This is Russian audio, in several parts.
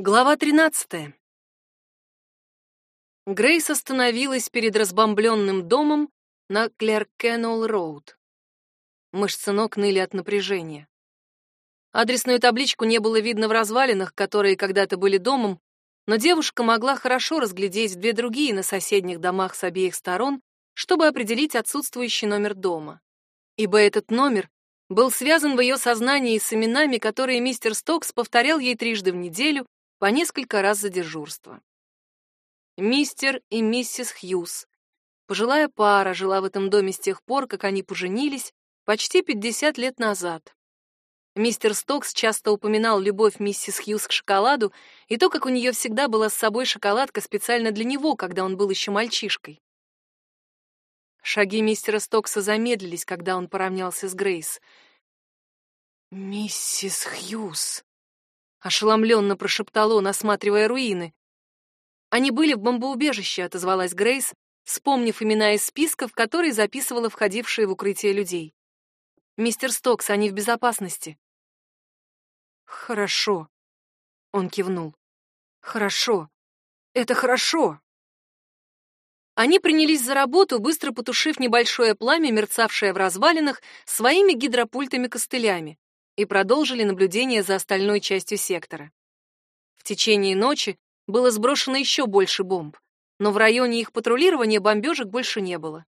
Глава 13. Грейс остановилась перед разбомбленным домом на Клеркеннелл-роуд. Мышцы ног ныли от напряжения. Адресную табличку не было видно в развалинах, которые когда-то были домом, но девушка могла хорошо разглядеть две другие на соседних домах с обеих сторон, чтобы определить отсутствующий номер дома. Ибо этот номер был связан в ее сознании с именами, которые мистер Стокс повторял ей трижды в неделю по несколько раз за дежурство. Мистер и миссис Хьюз. Пожилая пара жила в этом доме с тех пор, как они поженились, почти 50 лет назад. Мистер Стокс часто упоминал любовь миссис Хьюз к шоколаду и то, как у нее всегда была с собой шоколадка специально для него, когда он был еще мальчишкой. Шаги мистера Стокса замедлились, когда он поравнялся с Грейс. «Миссис Хьюз», ошеломленно прошептал он, осматривая руины. Они были в бомбоубежище, отозвалась Грейс, вспомнив имена из списка, в который записывала входившие в укрытие людей. Мистер Стокс, они в безопасности. Хорошо. Он кивнул. Хорошо. Это хорошо. Они принялись за работу, быстро потушив небольшое пламя, мерцавшее в развалинах, своими гидропультами-костылями и продолжили наблюдение за остальной частью сектора. В течение ночи было сброшено еще больше бомб, но в районе их патрулирования бомбежек больше не было.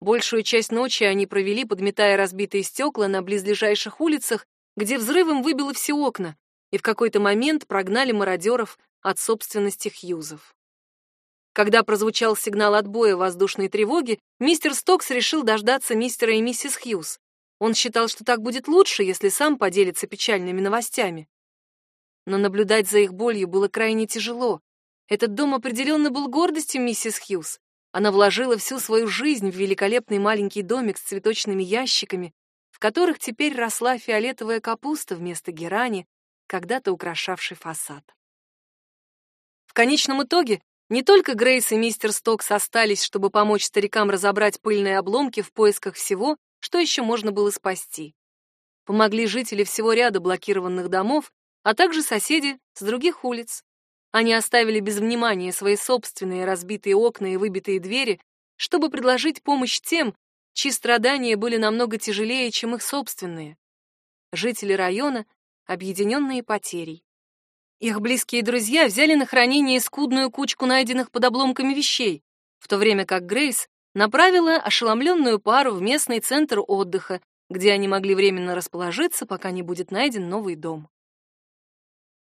Большую часть ночи они провели, подметая разбитые стекла на близлежащих улицах, где взрывом выбило все окна, и в какой-то момент прогнали мародеров от собственности Хьюзов. Когда прозвучал сигнал отбоя воздушной тревоги, мистер Стокс решил дождаться мистера и миссис Хьюз. Он считал, что так будет лучше, если сам поделится печальными новостями. Но наблюдать за их болью было крайне тяжело. Этот дом определенно был гордостью миссис Хьюз. Она вложила всю свою жизнь в великолепный маленький домик с цветочными ящиками, в которых теперь росла фиолетовая капуста вместо герани, когда-то украшавшей фасад. В конечном итоге не только Грейс и мистер Стокс остались, чтобы помочь старикам разобрать пыльные обломки в поисках всего, что еще можно было спасти. Помогли жители всего ряда блокированных домов, а также соседи с других улиц. Они оставили без внимания свои собственные разбитые окна и выбитые двери, чтобы предложить помощь тем, чьи страдания были намного тяжелее, чем их собственные. Жители района, объединенные потерей. Их близкие друзья взяли на хранение скудную кучку найденных под обломками вещей, в то время как Грейс направила ошеломленную пару в местный центр отдыха, где они могли временно расположиться, пока не будет найден новый дом.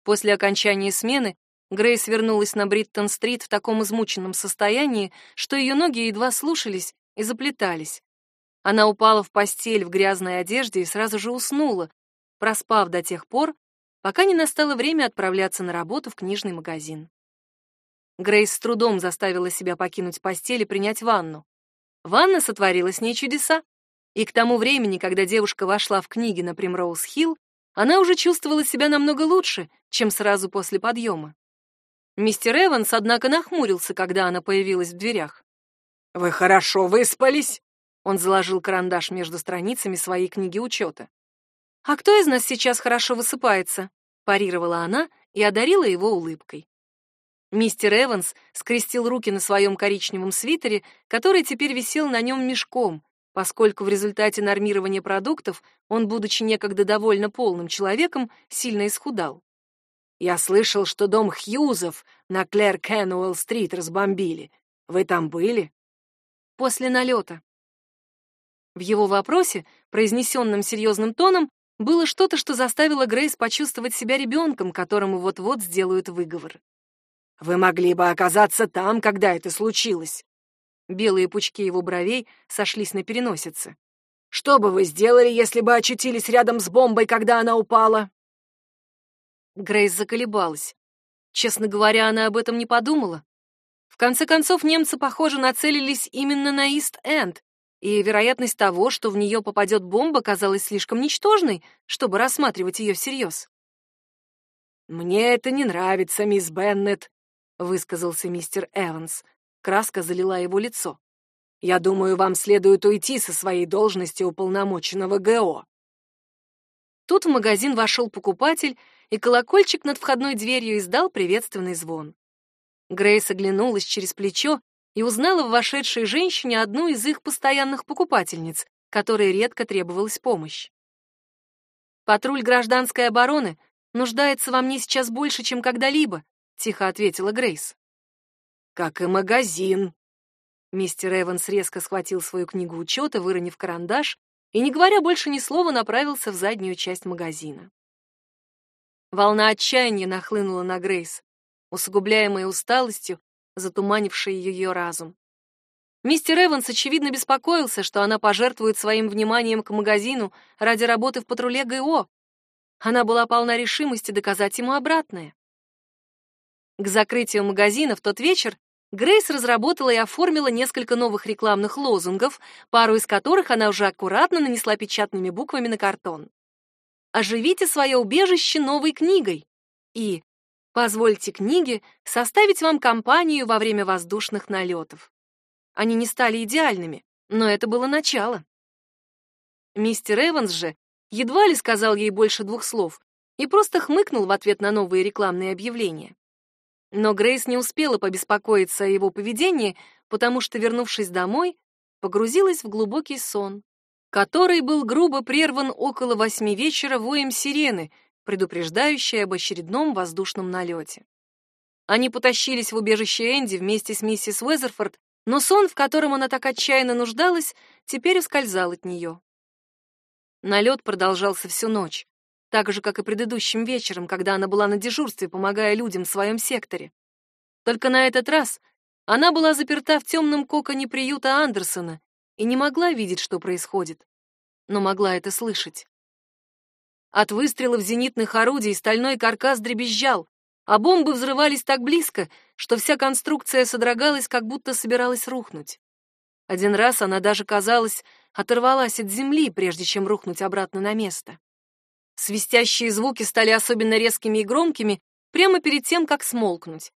После окончания смены Грейс вернулась на Бриттон-стрит в таком измученном состоянии, что ее ноги едва слушались и заплетались. Она упала в постель в грязной одежде и сразу же уснула, проспав до тех пор, пока не настало время отправляться на работу в книжный магазин. Грейс с трудом заставила себя покинуть постель и принять ванну. Ванна сотворила с ней чудеса, и к тому времени, когда девушка вошла в книги на Примроуз-Хилл, она уже чувствовала себя намного лучше, чем сразу после подъема. Мистер Эванс, однако, нахмурился, когда она появилась в дверях. «Вы хорошо выспались?» Он заложил карандаш между страницами своей книги учета. «А кто из нас сейчас хорошо высыпается?» парировала она и одарила его улыбкой. Мистер Эванс скрестил руки на своем коричневом свитере, который теперь висел на нем мешком, поскольку в результате нормирования продуктов он, будучи некогда довольно полным человеком, сильно исхудал. «Я слышал, что дом Хьюзов на Клэр Кенуэлл-стрит разбомбили. Вы там были?» «После налета». В его вопросе, произнесенном серьезным тоном, было что-то, что заставило Грейс почувствовать себя ребенком, которому вот-вот сделают выговор. Вы могли бы оказаться там, когда это случилось. Белые пучки его бровей сошлись на переносице. Что бы вы сделали, если бы очутились рядом с бомбой, когда она упала? Грейс заколебалась. Честно говоря, она об этом не подумала. В конце концов, немцы, похоже, нацелились именно на Ист-Энд, и вероятность того, что в нее попадет бомба, казалась слишком ничтожной, чтобы рассматривать ее всерьез. «Мне это не нравится, мисс Беннет», высказался мистер Эванс. Краска залила его лицо. Я думаю, вам следует уйти со своей должности уполномоченного ГО. Тут в магазин вошел покупатель, и колокольчик над входной дверью издал приветственный звон. Грейс оглянулась через плечо и узнала в вошедшей женщине одну из их постоянных покупательниц, которой редко требовалась помощь. «Патруль гражданской обороны нуждается во мне сейчас больше, чем когда-либо», — тихо ответила Грейс. «Как и магазин». Мистер Эванс резко схватил свою книгу учета, выронив карандаш, и, не говоря больше ни слова, направился в заднюю часть магазина. Волна отчаяния нахлынула на Грейс, усугубляемая усталостью, затуманившей ее разум. Мистер Эванс очевидно беспокоился, что она пожертвует своим вниманием к магазину ради работы в патруле ГО. Она была полна решимости доказать ему обратное. К закрытию магазина в тот вечер Грейс разработала и оформила несколько новых рекламных лозунгов, пару из которых она уже аккуратно нанесла печатными буквами на картон. «Оживите свое убежище новой книгой» и «Позвольте книге составить вам компанию во время воздушных налетов». Они не стали идеальными, но это было начало. Мистер Эванс же едва ли сказал ей больше двух слов и просто хмыкнул в ответ на новые рекламные объявления. Но Грейс не успела побеспокоиться о его поведении, потому что, вернувшись домой, погрузилась в глубокий сон, который был грубо прерван около восьми вечера воем сирены, предупреждающей об очередном воздушном налете. Они потащились в убежище Энди вместе с миссис Уэзерфорд, но сон, в котором она так отчаянно нуждалась, теперь ускользал от нее. Налет продолжался всю ночь так же, как и предыдущим вечером, когда она была на дежурстве, помогая людям в своем секторе. Только на этот раз она была заперта в темном коконе приюта Андерсона и не могла видеть, что происходит, но могла это слышать. От выстрелов зенитных орудий стальной каркас дребезжал, а бомбы взрывались так близко, что вся конструкция содрогалась, как будто собиралась рухнуть. Один раз она даже, казалось, оторвалась от земли, прежде чем рухнуть обратно на место. Свистящие звуки стали особенно резкими и громкими прямо перед тем, как смолкнуть.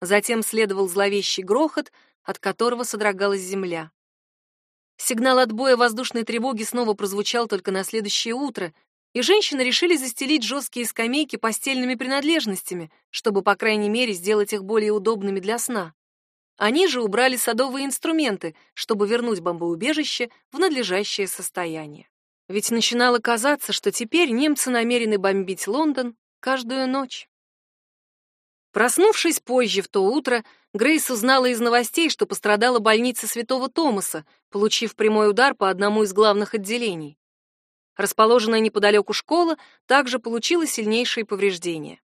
Затем следовал зловещий грохот, от которого содрогалась земля. Сигнал отбоя воздушной тревоги снова прозвучал только на следующее утро, и женщины решили застелить жесткие скамейки постельными принадлежностями, чтобы, по крайней мере, сделать их более удобными для сна. Они же убрали садовые инструменты, чтобы вернуть бомбоубежище в надлежащее состояние. Ведь начинало казаться, что теперь немцы намерены бомбить Лондон каждую ночь. Проснувшись позже в то утро, Грейс узнала из новостей, что пострадала больница Святого Томаса, получив прямой удар по одному из главных отделений. Расположенная неподалеку школа также получила сильнейшие повреждения.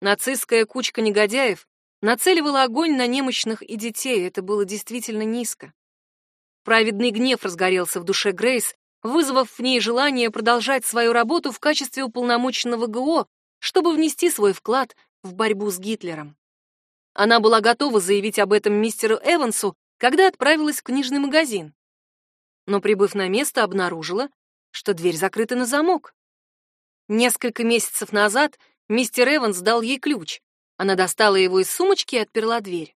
Нацистская кучка негодяев нацеливала огонь на немощных и детей, это было действительно низко. Праведный гнев разгорелся в душе Грейс, вызвав в ней желание продолжать свою работу в качестве уполномоченного ГО, чтобы внести свой вклад в борьбу с Гитлером. Она была готова заявить об этом мистеру Эвансу, когда отправилась в книжный магазин. Но, прибыв на место, обнаружила, что дверь закрыта на замок. Несколько месяцев назад мистер Эванс дал ей ключ. Она достала его из сумочки и отперла дверь.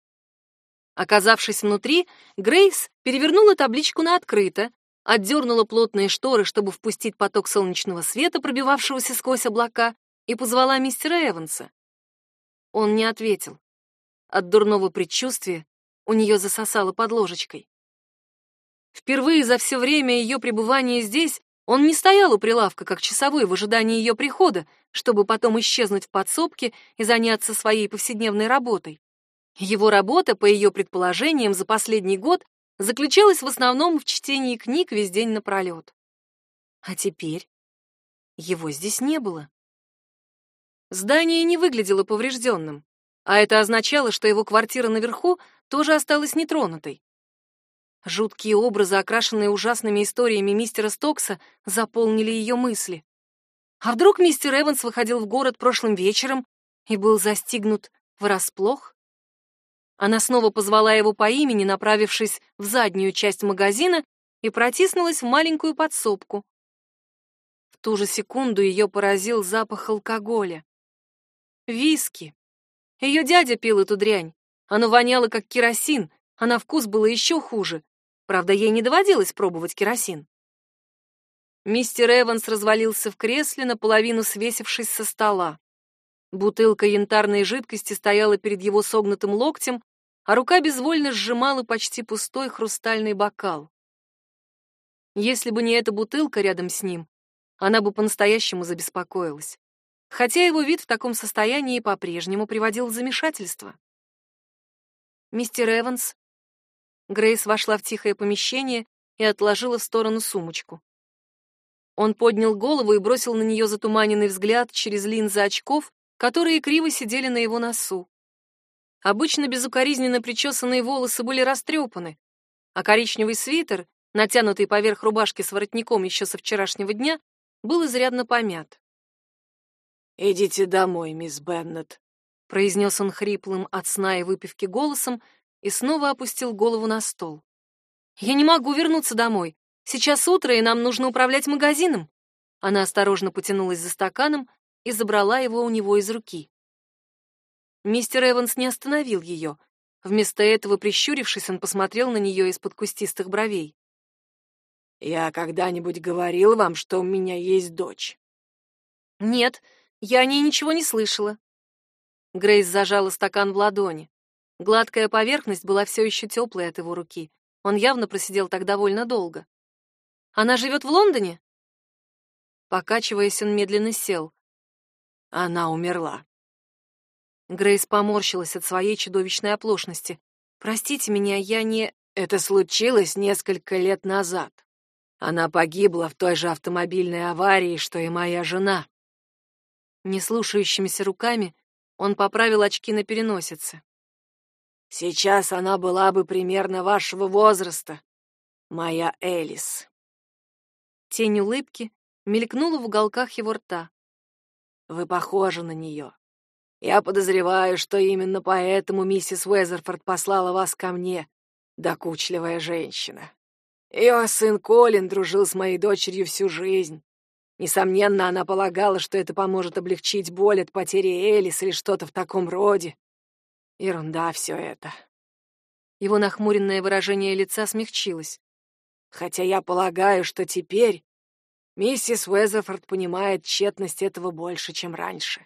Оказавшись внутри, Грейс перевернула табличку на открыто, отдернула плотные шторы, чтобы впустить поток солнечного света, пробивавшегося сквозь облака, и позвала мистера Эванса. Он не ответил. От дурного предчувствия у нее засосало под ложечкой. Впервые за все время ее пребывания здесь он не стоял у прилавка, как часовой в ожидании ее прихода, чтобы потом исчезнуть в подсобке и заняться своей повседневной работой. Его работа, по ее предположениям, за последний год заключалась в основном в чтении книг весь день напролет. А теперь его здесь не было. Здание не выглядело поврежденным, а это означало, что его квартира наверху тоже осталась нетронутой. Жуткие образы, окрашенные ужасными историями мистера Стокса, заполнили ее мысли. А вдруг мистер Эванс выходил в город прошлым вечером и был застигнут врасплох? Она снова позвала его по имени, направившись в заднюю часть магазина, и протиснулась в маленькую подсобку. В ту же секунду ее поразил запах алкоголя. Виски. Ее дядя пил эту дрянь. Оно воняло, как керосин, а на вкус было еще хуже. Правда, ей не доводилось пробовать керосин. Мистер Эванс развалился в кресле, наполовину свесившись со стола. Бутылка янтарной жидкости стояла перед его согнутым локтем, а рука безвольно сжимала почти пустой хрустальный бокал. Если бы не эта бутылка рядом с ним, она бы по-настоящему забеспокоилась. Хотя его вид в таком состоянии по-прежнему приводил в замешательство. «Мистер Эванс?» Грейс вошла в тихое помещение и отложила в сторону сумочку. Он поднял голову и бросил на нее затуманенный взгляд через линзы очков, которые криво сидели на его носу. Обычно безукоризненно причесанные волосы были растрепаны, а коричневый свитер, натянутый поверх рубашки с воротником еще со вчерашнего дня, был изрядно помят. «Идите домой, мисс Беннет», — произнес он хриплым от сна и выпивки голосом и снова опустил голову на стол. «Я не могу вернуться домой. Сейчас утро, и нам нужно управлять магазином». Она осторожно потянулась за стаканом и забрала его у него из руки. Мистер Эванс не остановил ее. Вместо этого, прищурившись, он посмотрел на нее из-под кустистых бровей. «Я когда-нибудь говорил вам, что у меня есть дочь?» «Нет, я о ней ничего не слышала». Грейс зажала стакан в ладони. Гладкая поверхность была все еще теплой от его руки. Он явно просидел так довольно долго. «Она живет в Лондоне?» Покачиваясь, он медленно сел. Она умерла. Грейс поморщилась от своей чудовищной оплошности. «Простите меня, я не...» «Это случилось несколько лет назад. Она погибла в той же автомобильной аварии, что и моя жена». Неслушающимися руками он поправил очки на переносице. «Сейчас она была бы примерно вашего возраста, моя Элис». Тень улыбки мелькнула в уголках его рта. «Вы похожи на нее. Я подозреваю, что именно поэтому миссис Уэзерфорд послала вас ко мне, докучливая женщина. Ее сын Колин дружил с моей дочерью всю жизнь. Несомненно, она полагала, что это поможет облегчить боль от потери Элис или что-то в таком роде. Ерунда все это. Его нахмуренное выражение лица смягчилось. Хотя я полагаю, что теперь миссис Уэзерфорд понимает тщетность этого больше, чем раньше.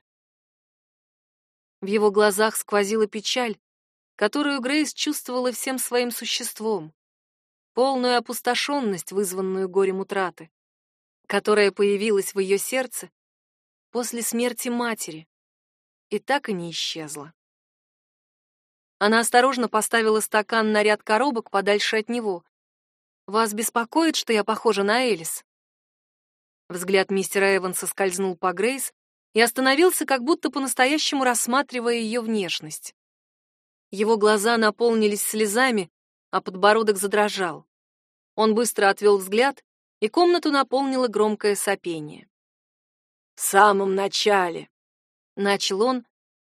В его глазах сквозила печаль, которую Грейс чувствовала всем своим существом, полную опустошенность, вызванную горем утраты, которая появилась в ее сердце после смерти матери и так и не исчезла. Она осторожно поставила стакан на ряд коробок подальше от него. «Вас беспокоит, что я похожа на Элис?» Взгляд мистера Эванса скользнул по Грейс, и остановился, как будто по-настоящему рассматривая ее внешность. Его глаза наполнились слезами, а подбородок задрожал. Он быстро отвел взгляд, и комнату наполнило громкое сопение. «В самом начале», — начал он,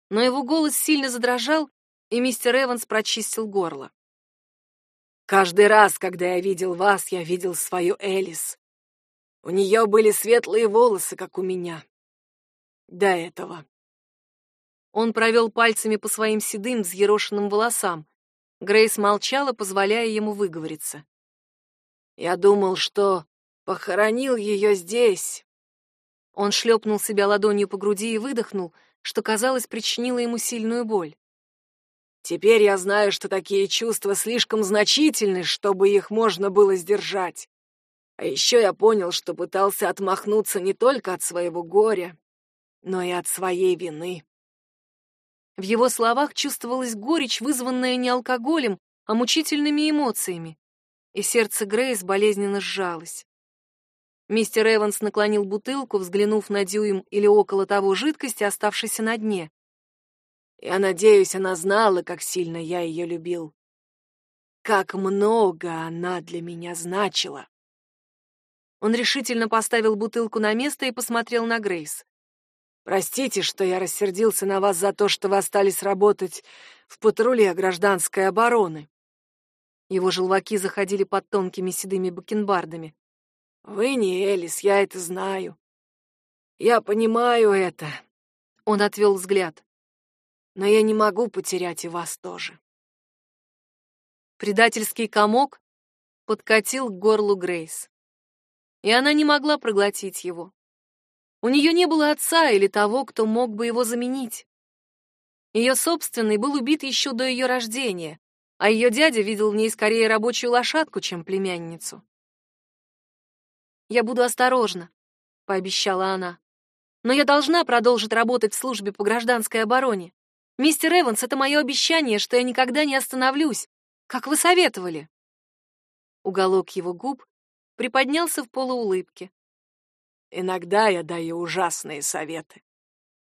но его голос сильно задрожал, и мистер Эванс прочистил горло. «Каждый раз, когда я видел вас, я видел свою Элис. У нее были светлые волосы, как у меня до этого. Он провел пальцами по своим седым, взъерошенным волосам. Грейс молчала, позволяя ему выговориться. «Я думал, что похоронил ее здесь». Он шлепнул себя ладонью по груди и выдохнул, что, казалось, причинило ему сильную боль. «Теперь я знаю, что такие чувства слишком значительны, чтобы их можно было сдержать. А еще я понял, что пытался отмахнуться не только от своего горя, но и от своей вины. В его словах чувствовалась горечь, вызванная не алкоголем, а мучительными эмоциями, и сердце Грейс болезненно сжалось. Мистер Эванс наклонил бутылку, взглянув на дюйм или около того жидкости, оставшейся на дне. Я надеюсь, она знала, как сильно я ее любил. Как много она для меня значила. Он решительно поставил бутылку на место и посмотрел на Грейс. Простите, что я рассердился на вас за то, что вы остались работать в патруле гражданской обороны. Его желваки заходили под тонкими седыми бакенбардами. Вы не Элис, я это знаю. Я понимаю это. Он отвел взгляд. Но я не могу потерять и вас тоже. Предательский комок подкатил к горлу Грейс. И она не могла проглотить его. У нее не было отца или того, кто мог бы его заменить. Ее собственный был убит еще до ее рождения, а ее дядя видел в ней скорее рабочую лошадку, чем племянницу. «Я буду осторожна», — пообещала она. «Но я должна продолжить работать в службе по гражданской обороне. Мистер Эванс, это мое обещание, что я никогда не остановлюсь, как вы советовали». Уголок его губ приподнялся в полуулыбке. «Иногда я даю ужасные советы».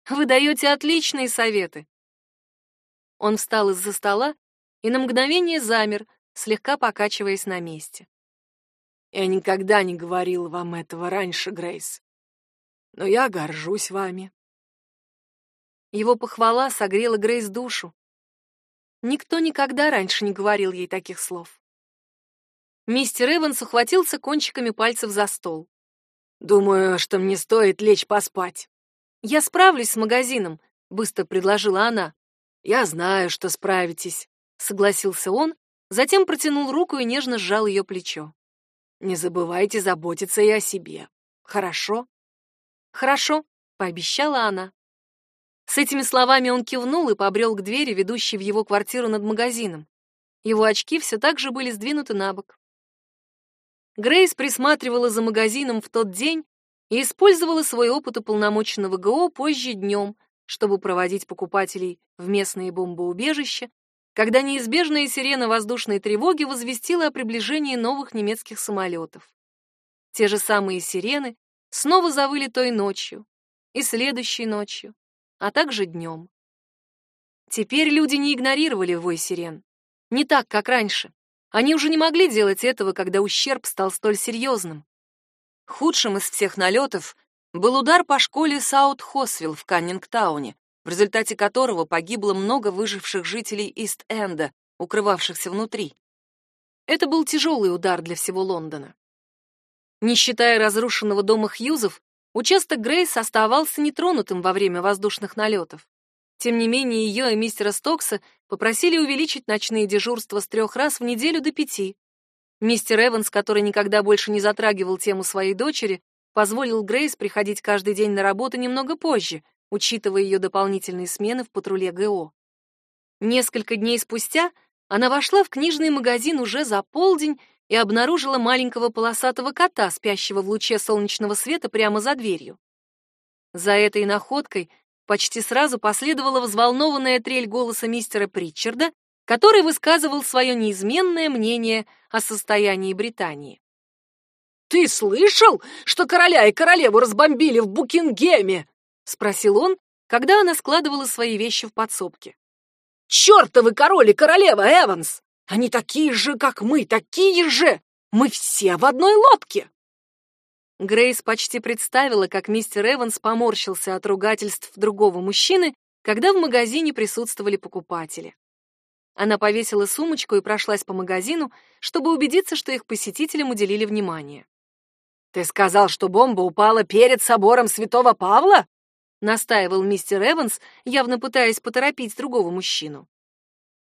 «Вы даете отличные советы». Он встал из-за стола и на мгновение замер, слегка покачиваясь на месте. Я никогда не говорил вам этого раньше, Грейс. Но я горжусь вами. Его похвала согрела Грейс душу. Никто никогда раньше не говорил ей таких слов. Мистер Эванс ухватился кончиками пальцев за стол. «Думаю, что мне стоит лечь поспать». «Я справлюсь с магазином», — быстро предложила она. «Я знаю, что справитесь», — согласился он, затем протянул руку и нежно сжал ее плечо. Не забывайте заботиться и о себе. Хорошо? Хорошо, пообещала она. С этими словами он кивнул и побрел к двери, ведущей в его квартиру над магазином. Его очки все так же были сдвинуты на бок. Грейс присматривала за магазином в тот день и использовала свой опыт уполномоченного ГО позже днем, чтобы проводить покупателей в местные бомбоубежища когда неизбежная сирена воздушной тревоги возвестила о приближении новых немецких самолетов. Те же самые сирены снова завыли той ночью и следующей ночью, а также днем. Теперь люди не игнорировали вой сирен. Не так, как раньше. Они уже не могли делать этого, когда ущерб стал столь серьезным. Худшим из всех налетов был удар по школе Саут-Холлсвилл в Каннинг-Тауне, в результате которого погибло много выживших жителей Ист-Энда, укрывавшихся внутри. Это был тяжелый удар для всего Лондона. Не считая разрушенного дома Хьюзов, участок Грейс оставался нетронутым во время воздушных налетов. Тем не менее, ее и мистера Стокса попросили увеличить ночные дежурства с трех раз в неделю до пяти. Мистер Эванс, который никогда больше не затрагивал тему своей дочери, позволил Грейс приходить каждый день на работу немного позже, учитывая ее дополнительные смены в патруле ГО. Несколько дней спустя она вошла в книжный магазин уже за полдень и обнаружила маленького полосатого кота, спящего в луче солнечного света прямо за дверью. За этой находкой почти сразу последовала взволнованная трель голоса мистера Притчарда, который высказывал свое неизменное мнение о состоянии Британии. «Ты слышал, что короля и королеву разбомбили в Букингеме?» спросил он, когда она складывала свои вещи в подсобке. Чёртовы король и королева Эванс! Они такие же, как мы, такие же! Мы все в одной лодке!» Грейс почти представила, как мистер Эванс поморщился от ругательств другого мужчины, когда в магазине присутствовали покупатели. Она повесила сумочку и прошлась по магазину, чтобы убедиться, что их посетителям уделили внимание. «Ты сказал, что бомба упала перед собором Святого Павла?» настаивал мистер Эванс, явно пытаясь поторопить другого мужчину.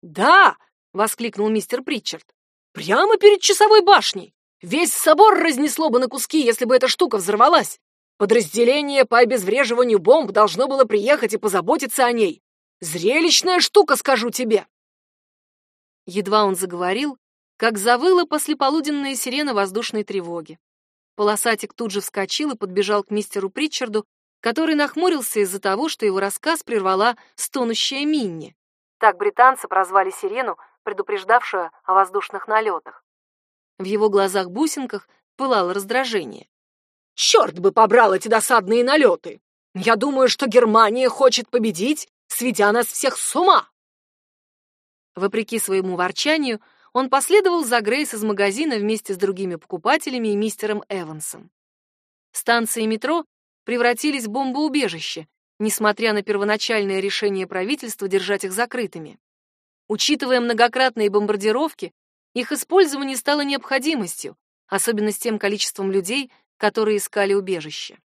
"Да!" воскликнул мистер Притчард. "Прямо перед часовой башней. Весь собор разнесло бы на куски, если бы эта штука взорвалась. Подразделение по обезвреживанию бомб должно было приехать и позаботиться о ней. Зрелищная штука, скажу тебе. Едва он заговорил, как завыла послеполуденная сирена воздушной тревоги. Полосатик тут же вскочил и подбежал к мистеру Притчарду, который нахмурился из-за того, что его рассказ прервала стонущая Минни. Так британцы прозвали сирену, предупреждавшую о воздушных налетах. В его глазах-бусинках пылало раздражение. «Черт бы побрал эти досадные налеты! Я думаю, что Германия хочет победить, сведя нас всех с ума!» Вопреки своему ворчанию, он последовал за Грейс из магазина вместе с другими покупателями и мистером Эвансом. Станции метро превратились в бомбоубежище, несмотря на первоначальное решение правительства держать их закрытыми. Учитывая многократные бомбардировки, их использование стало необходимостью, особенно с тем количеством людей, которые искали убежище.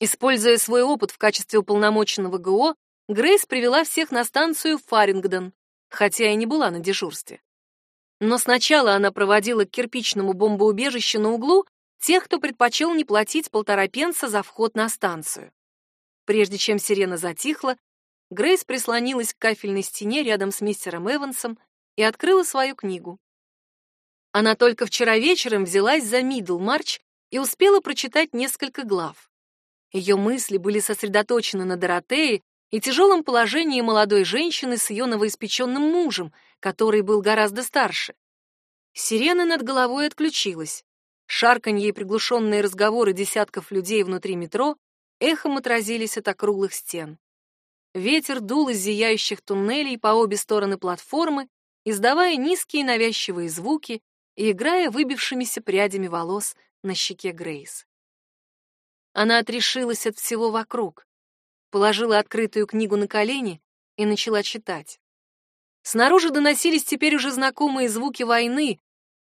Используя свой опыт в качестве уполномоченного ГО, Грейс привела всех на станцию Фарингдон, хотя и не была на дежурстве. Но сначала она проводила к кирпичному бомбоубежищу на углу тех, кто предпочел не платить полтора пенса за вход на станцию. Прежде чем сирена затихла, Грейс прислонилась к кафельной стене рядом с мистером Эвансом и открыла свою книгу. Она только вчера вечером взялась за Миддлмарч и успела прочитать несколько глав. Ее мысли были сосредоточены на Доротее и тяжелом положении молодой женщины с ее новоиспеченным мужем, который был гораздо старше. Сирена над головой отключилась. Шарканье и приглушенные разговоры десятков людей внутри метро эхом отразились от округлых стен. Ветер дул из зияющих туннелей по обе стороны платформы, издавая низкие навязчивые звуки и играя выбившимися прядями волос на щеке Грейс. Она отрешилась от всего вокруг, положила открытую книгу на колени и начала читать. Снаружи доносились теперь уже знакомые звуки войны,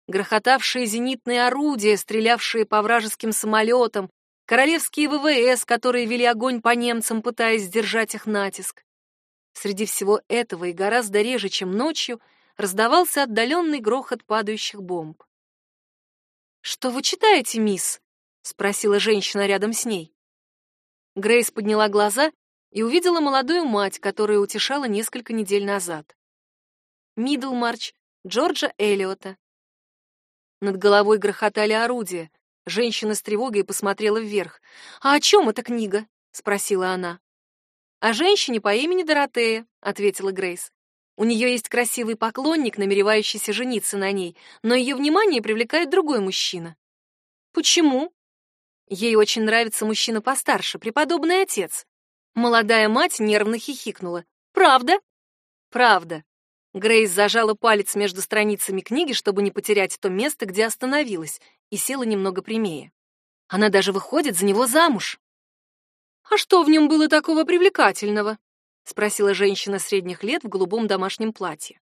грохотавшие зенитные орудия, стрелявшие по вражеским самолетам, королевские ВВС, которые вели огонь по немцам, пытаясь сдержать их натиск. Среди всего этого и гораздо реже, чем ночью, раздавался отдаленный грохот падающих бомб. «Что вы читаете, мисс?» — спросила женщина рядом с ней. Грейс подняла глаза и увидела молодую мать, которая утешала несколько недель назад. Мидлмарч, Джорджа Эллиота. Над головой грохотали орудия, Женщина с тревогой посмотрела вверх. «А о чем эта книга?» — спросила она. «О женщине по имени Доротея», — ответила Грейс. «У нее есть красивый поклонник, намеревающийся жениться на ней, но ее внимание привлекает другой мужчина». «Почему?» Ей очень нравится мужчина постарше, преподобный отец. Молодая мать нервно хихикнула. «Правда?» «Правда». Грейс зажала палец между страницами книги, чтобы не потерять то место, где остановилась, и села немного прямее. Она даже выходит за него замуж. «А что в нем было такого привлекательного?» — спросила женщина средних лет в голубом домашнем платье.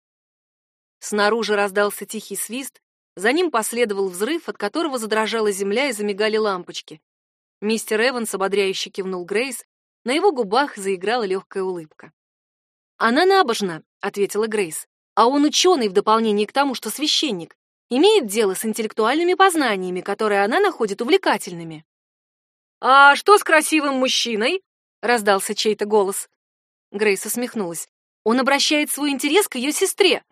Снаружи раздался тихий свист, за ним последовал взрыв, от которого задрожала земля и замигали лампочки. Мистер Эванс ободряюще кивнул Грейс, на его губах заиграла легкая улыбка. «Она набожна», — ответила Грейс, «а он ученый в дополнение к тому, что священник имеет дело с интеллектуальными познаниями, которые она находит увлекательными. «А что с красивым мужчиной?» — раздался чей-то голос. Грейс усмехнулась. «Он обращает свой интерес к ее сестре».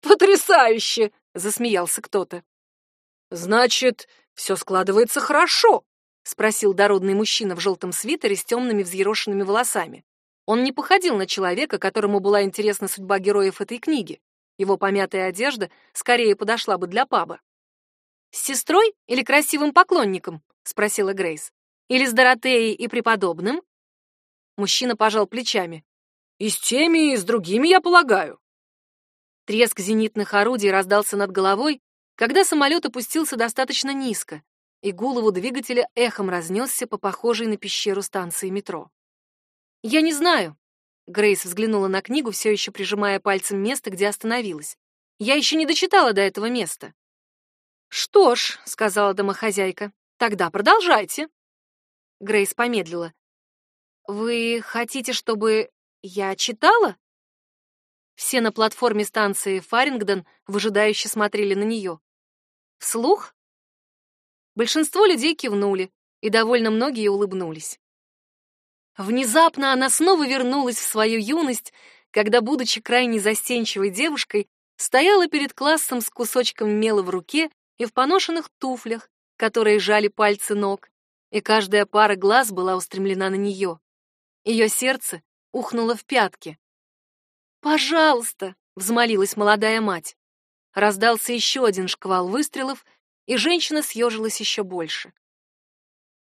«Потрясающе!» — засмеялся кто-то. «Значит, все складывается хорошо?» — спросил дородный мужчина в желтом свитере с темными взъерошенными волосами. Он не походил на человека, которому была интересна судьба героев этой книги. Его помятая одежда скорее подошла бы для паба. «С сестрой или красивым поклонником?» — спросила Грейс. «Или с Доротеей и преподобным?» Мужчина пожал плечами. «И с теми, и с другими, я полагаю». Треск зенитных орудий раздался над головой, когда самолет опустился достаточно низко, и голову двигателя эхом разнесся по похожей на пещеру станции метро. «Я не знаю», Грейс взглянула на книгу, все еще прижимая пальцем место, где остановилась. «Я еще не дочитала до этого места». «Что ж», — сказала домохозяйка, — «тогда продолжайте». Грейс помедлила. «Вы хотите, чтобы я читала?» Все на платформе станции Фарингдон выжидающе смотрели на нее. «Вслух?» Большинство людей кивнули, и довольно многие улыбнулись. Внезапно она снова вернулась в свою юность, когда, будучи крайне застенчивой девушкой, стояла перед классом с кусочком мела в руке и в поношенных туфлях, которые жали пальцы ног, и каждая пара глаз была устремлена на нее. Ее сердце ухнуло в пятки. «Пожалуйста!» — взмолилась молодая мать. Раздался еще один шквал выстрелов, и женщина съежилась еще больше.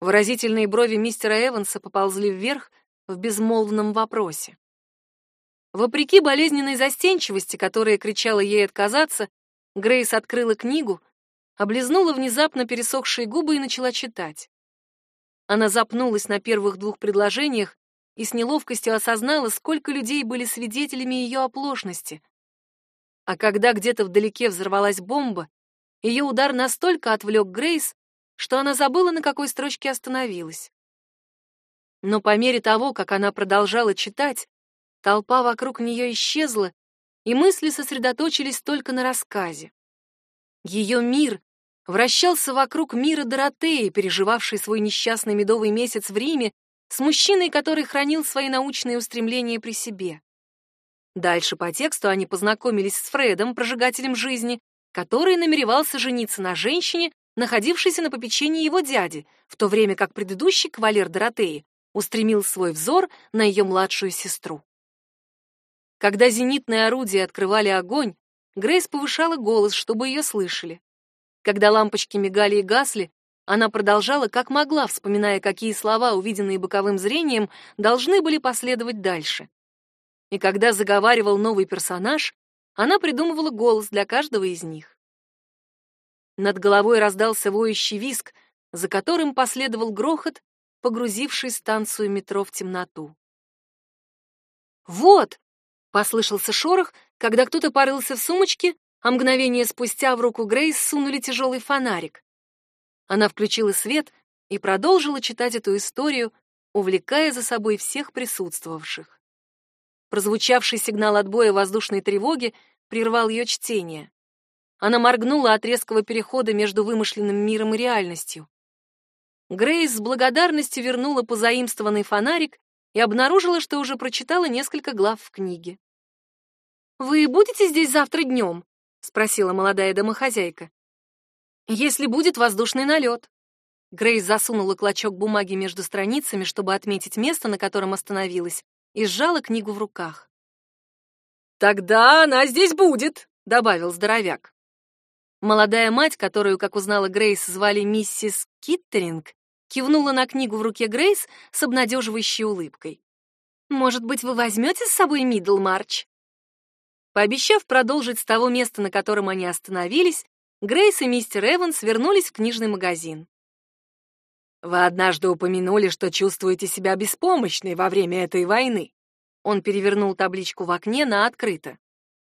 Выразительные брови мистера Эванса поползли вверх в безмолвном вопросе. Вопреки болезненной застенчивости, которая кричала ей отказаться, Грейс открыла книгу, облизнула внезапно пересохшие губы и начала читать. Она запнулась на первых двух предложениях и с неловкостью осознала, сколько людей были свидетелями ее оплошности. А когда где-то вдалеке взорвалась бомба, ее удар настолько отвлек Грейс, что она забыла, на какой строчке остановилась. Но по мере того, как она продолжала читать, толпа вокруг нее исчезла, и мысли сосредоточились только на рассказе. Ее мир вращался вокруг мира Доротеи, переживавшей свой несчастный медовый месяц в Риме, с мужчиной, который хранил свои научные устремления при себе. Дальше по тексту они познакомились с Фредом, прожигателем жизни, который намеревался жениться на женщине, находившейся на попечении его дяди, в то время как предыдущий кавалер Доротеи устремил свой взор на ее младшую сестру. Когда зенитные орудия открывали огонь, Грейс повышала голос, чтобы ее слышали. Когда лампочки мигали и гасли, она продолжала как могла, вспоминая, какие слова, увиденные боковым зрением, должны были последовать дальше. И когда заговаривал новый персонаж, она придумывала голос для каждого из них. Над головой раздался воющий виск, за которым последовал грохот, погрузивший станцию метро в темноту. «Вот!» — послышался шорох, когда кто-то порылся в сумочке, а мгновение спустя в руку Грейс сунули тяжелый фонарик. Она включила свет и продолжила читать эту историю, увлекая за собой всех присутствовавших. Прозвучавший сигнал отбоя воздушной тревоги прервал ее чтение. Она моргнула от резкого перехода между вымышленным миром и реальностью. Грейс с благодарностью вернула позаимствованный фонарик и обнаружила, что уже прочитала несколько глав в книге. «Вы будете здесь завтра днем?» — спросила молодая домохозяйка. «Если будет воздушный налет». Грейс засунула клочок бумаги между страницами, чтобы отметить место, на котором остановилась, и сжала книгу в руках. «Тогда она здесь будет», — добавил здоровяк. Молодая мать, которую, как узнала Грейс, звали миссис Киттеринг, кивнула на книгу в руке Грейс с обнадеживающей улыбкой. «Может быть, вы возьмете с собой Миддлмарч?» Пообещав продолжить с того места, на котором они остановились, Грейс и мистер Эванс вернулись в книжный магазин. «Вы однажды упомянули, что чувствуете себя беспомощной во время этой войны». Он перевернул табличку в окне на открыто.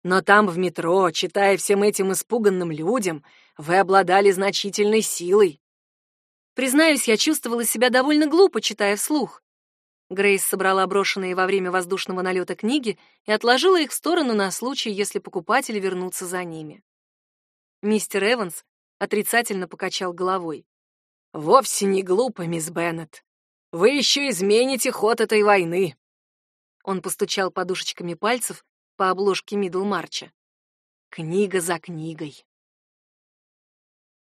«Но там, в метро, читая всем этим испуганным людям, вы обладали значительной силой. Признаюсь, я чувствовала себя довольно глупо, читая вслух. Грейс собрала брошенные во время воздушного налета книги и отложила их в сторону на случай, если покупатели вернутся за ними. Мистер Эванс отрицательно покачал головой. «Вовсе не глупо, мисс Беннет. Вы еще измените ход этой войны». Он постучал подушечками пальцев по обложке Мидлмарча. «Книга за книгой».